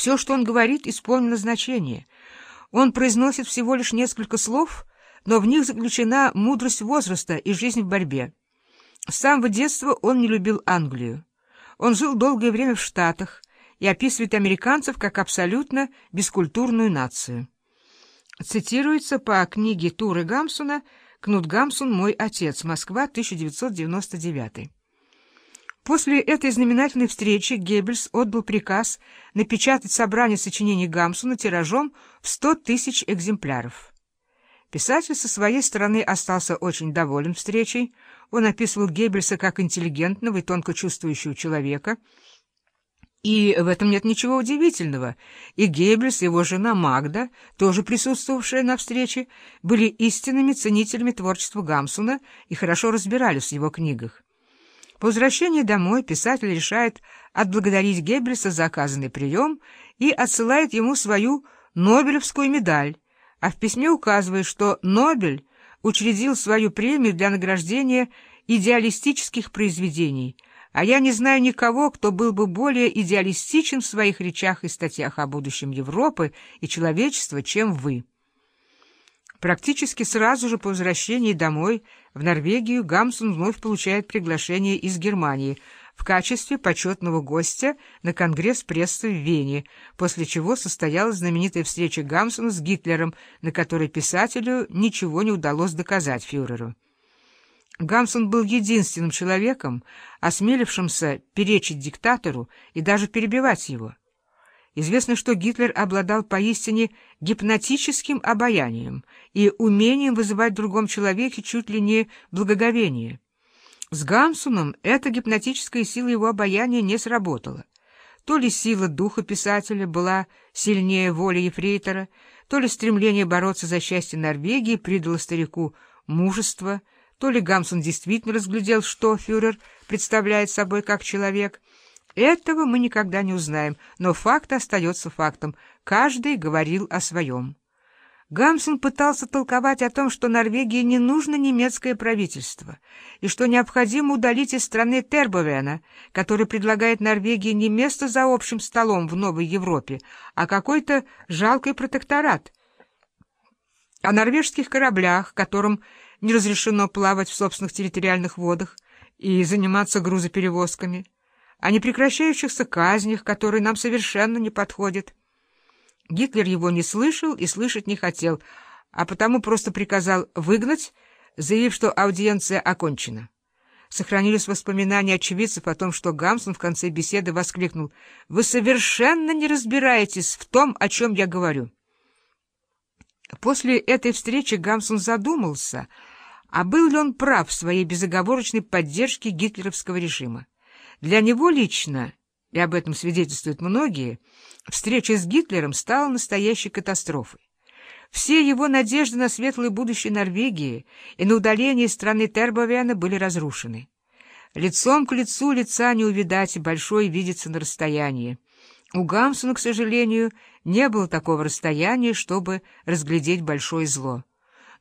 Все, что он говорит, исполнено значение. Он произносит всего лишь несколько слов, но в них заключена мудрость возраста и жизнь в борьбе. С самого детства он не любил Англию. Он жил долгое время в Штатах и описывает американцев как абсолютно бескультурную нацию. Цитируется по книге Туры Гамсуна «Кнут Гамсун. Мой отец. Москва. 1999». После этой знаменательной встречи Геббельс отдал приказ напечатать собрание сочинений Гамсуна тиражом в 100 тысяч экземпляров. Писатель со своей стороны остался очень доволен встречей. Он описывал Геббельса как интеллигентного и тонко чувствующего человека. И в этом нет ничего удивительного. И Геббельс, и его жена Магда, тоже присутствовавшая на встрече, были истинными ценителями творчества Гамсуна и хорошо разбирались в его книгах. По возвращении домой писатель решает отблагодарить Геббельса за оказанный прием и отсылает ему свою Нобелевскую медаль, а в письме указывает, что Нобель учредил свою премию для награждения идеалистических произведений, а я не знаю никого, кто был бы более идеалистичен в своих речах и статьях о будущем Европы и человечества, чем вы. Практически сразу же по возвращении домой в Норвегию Гамсун вновь получает приглашение из Германии в качестве почетного гостя на Конгресс прессы в Вене, после чего состоялась знаменитая встреча Гамсуна с Гитлером, на которой писателю ничего не удалось доказать фюреру. Гамсун был единственным человеком, осмелившимся перечить диктатору и даже перебивать его. Известно, что Гитлер обладал поистине гипнотическим обаянием и умением вызывать в другом человеке чуть ли не благоговение. С Гамсуном эта гипнотическая сила его обаяния не сработала. То ли сила духа писателя была сильнее воли ефрейтора, то ли стремление бороться за счастье Норвегии придало старику мужество, то ли Гамсун действительно разглядел, что фюрер представляет собой как человек — этого мы никогда не узнаем, но факт остается фактом. Каждый говорил о своем. Гамсун пытался толковать о том, что Норвегии не нужно немецкое правительство, и что необходимо удалить из страны Тербовена, который предлагает Норвегии не место за общим столом в Новой Европе, а какой-то жалкий протекторат. О норвежских кораблях, которым не разрешено плавать в собственных территориальных водах и заниматься грузоперевозками — о непрекращающихся казнях, которые нам совершенно не подходят. Гитлер его не слышал и слышать не хотел, а потому просто приказал выгнать, заявив, что аудиенция окончена. Сохранились воспоминания очевидцев о том, что Гамсон в конце беседы воскликнул «Вы совершенно не разбираетесь в том, о чем я говорю». После этой встречи Гамсон задумался, а был ли он прав в своей безоговорочной поддержке гитлеровского режима. Для него лично, и об этом свидетельствуют многие, встреча с Гитлером стала настоящей катастрофой. Все его надежды на светлое будущее Норвегии и на удаление страны Тербовена были разрушены. Лицом к лицу лица не увидать, и большое видится на расстоянии. У Гамсона, к сожалению, не было такого расстояния, чтобы разглядеть большое зло.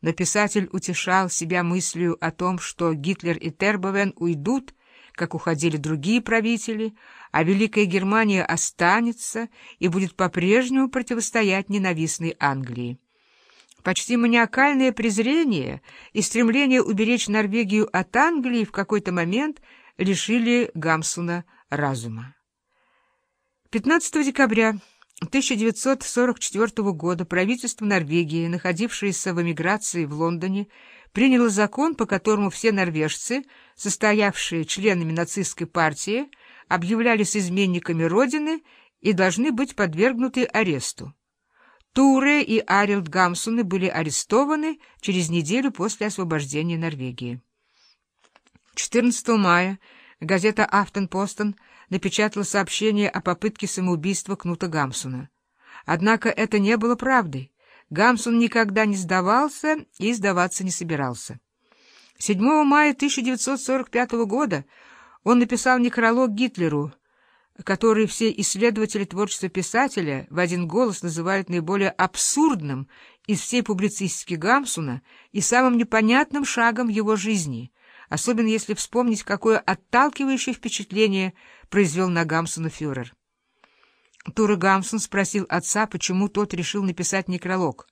Но писатель утешал себя мыслью о том, что Гитлер и Тербовен уйдут, как уходили другие правители, а Великая Германия останется и будет по-прежнему противостоять ненавистной Англии. Почти маниакальное презрение и стремление уберечь Норвегию от Англии в какой-то момент лишили Гамсуна разума. 15 декабря 1944 года правительство Норвегии, находившееся в эмиграции в Лондоне, приняло закон, по которому все норвежцы, состоявшие членами нацистской партии, объявлялись изменниками Родины и должны быть подвергнуты аресту. Туре и Арилд Гамсуны были арестованы через неделю после освобождения Норвегии. 14 мая газета «Афтенпостен» напечатала сообщение о попытке самоубийства Кнута Гамсуна. Однако это не было правдой. Гамсун никогда не сдавался и сдаваться не собирался. 7 мая 1945 года он написал некролог Гитлеру, который все исследователи творчества писателя в один голос называют наиболее абсурдным из всей публицистики Гамсуна и самым непонятным шагом его жизни, особенно если вспомнить, какое отталкивающее впечатление произвел на Гамсуна фюрер. Тура Гамсон спросил отца, почему тот решил написать некролог.